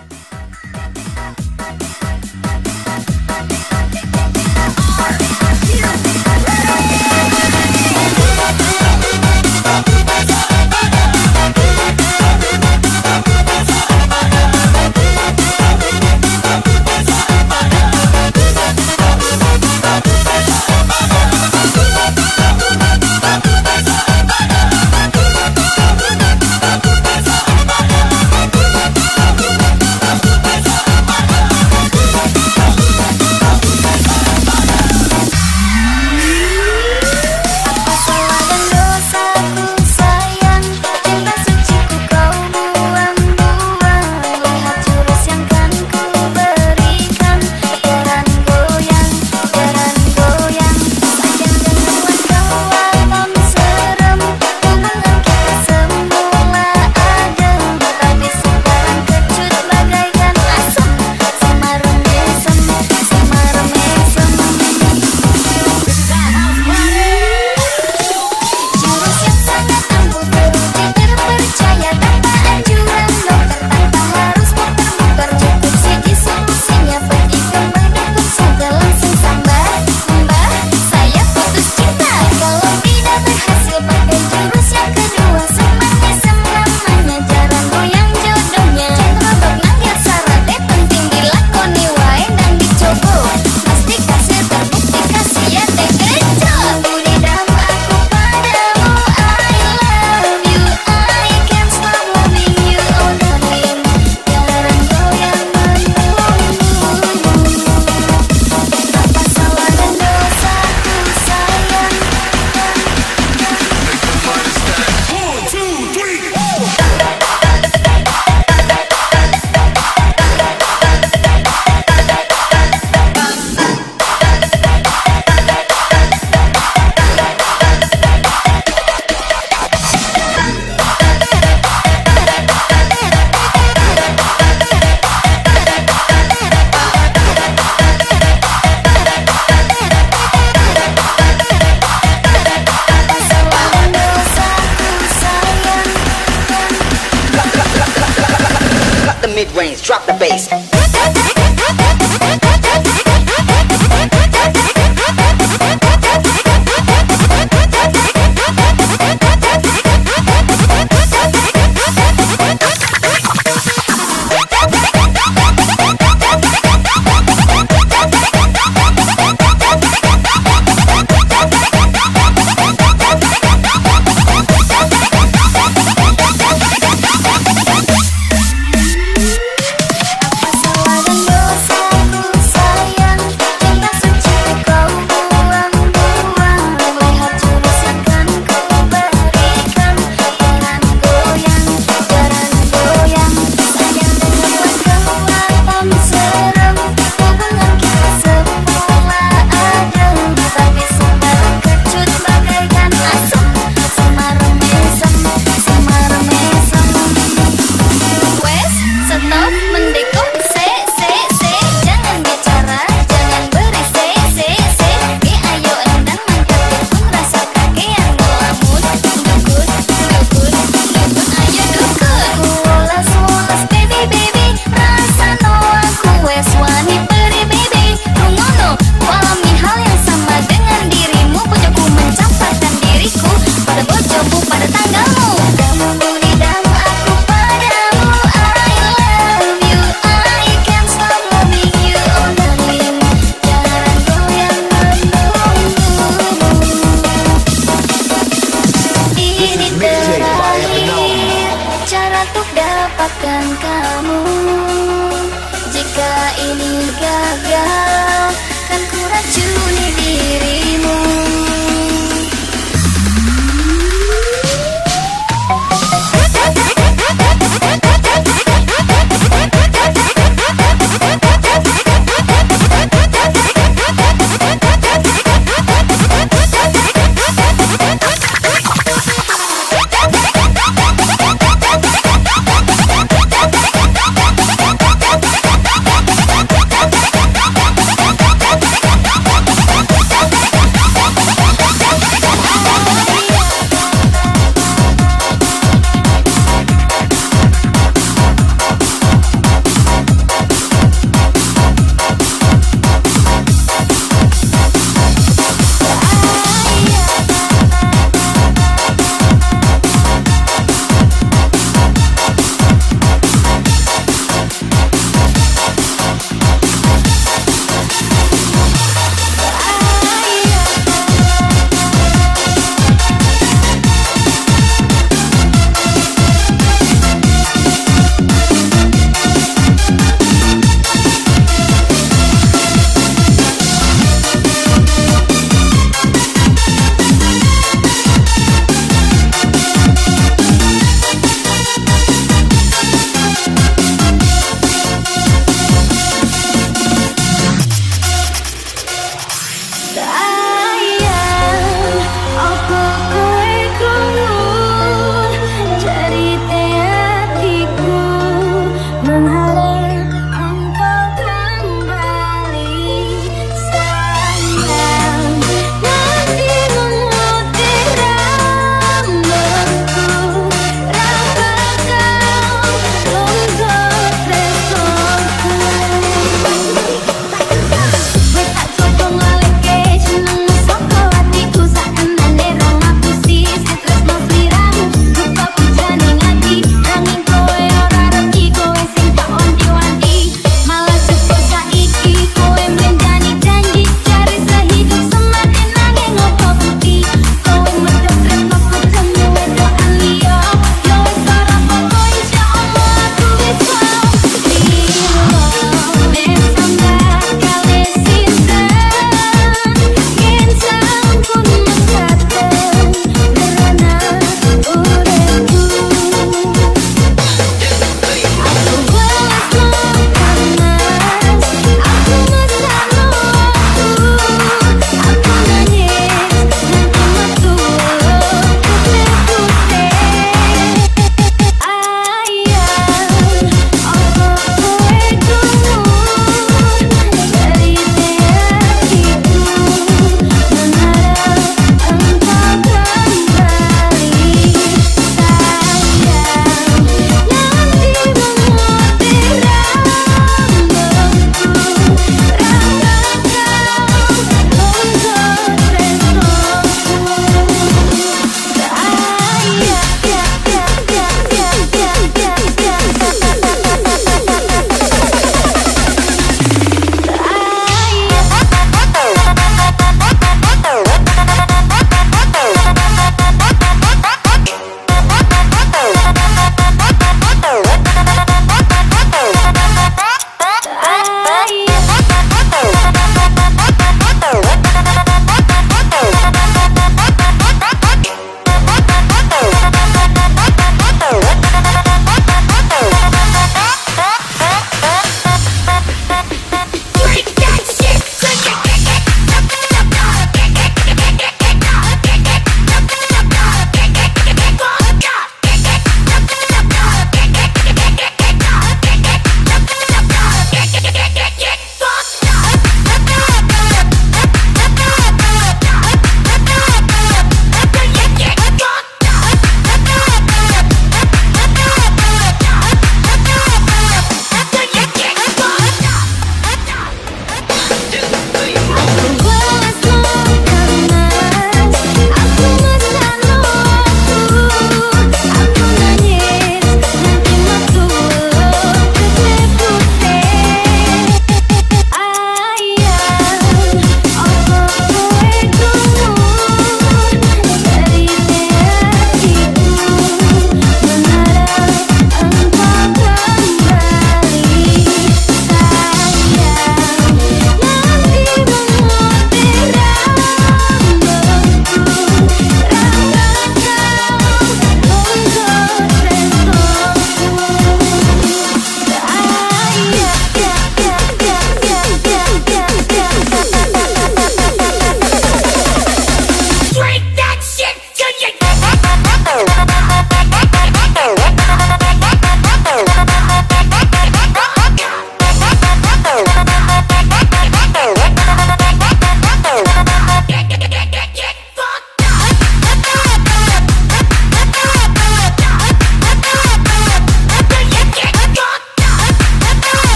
何?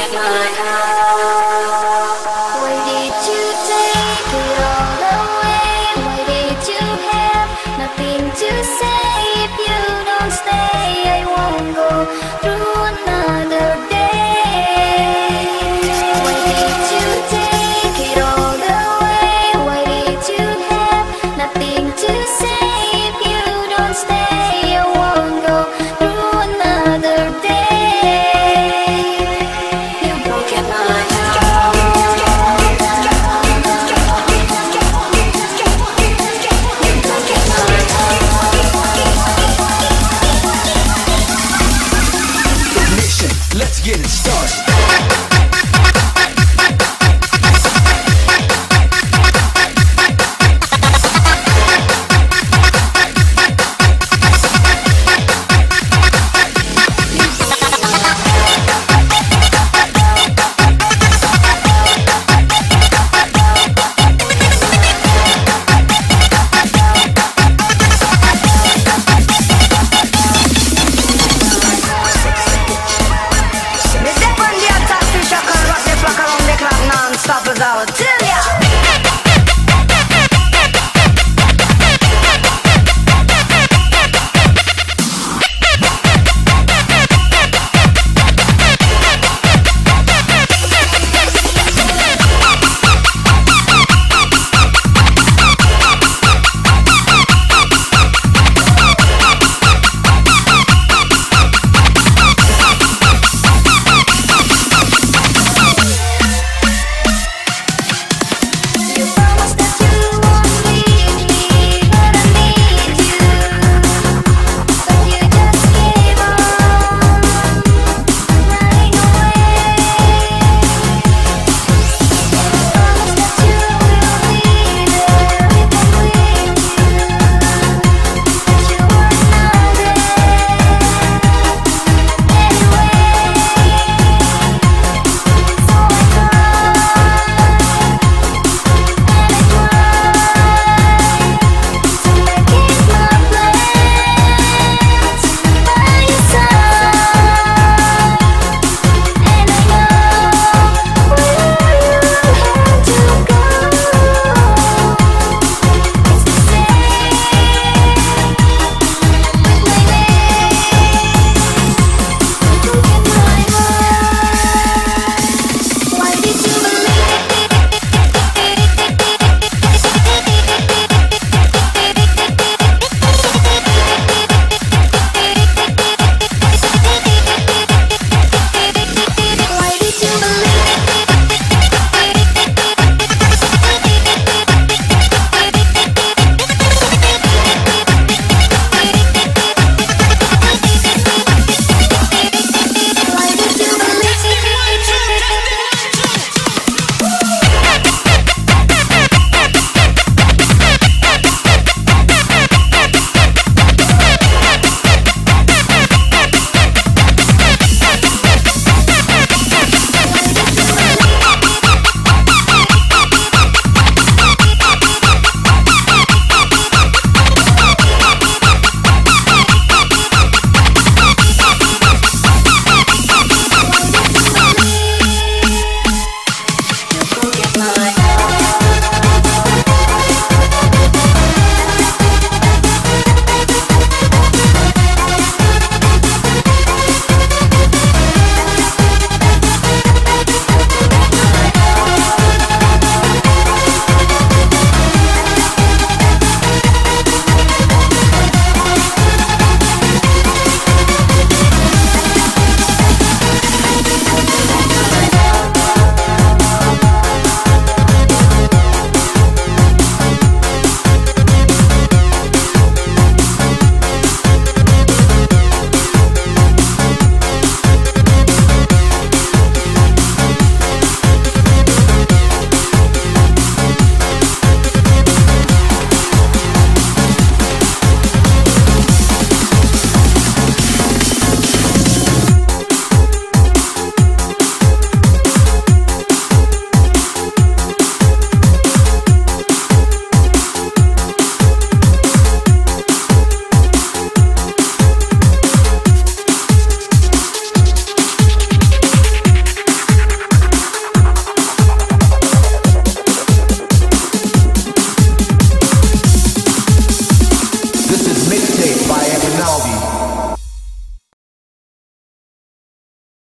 get eyes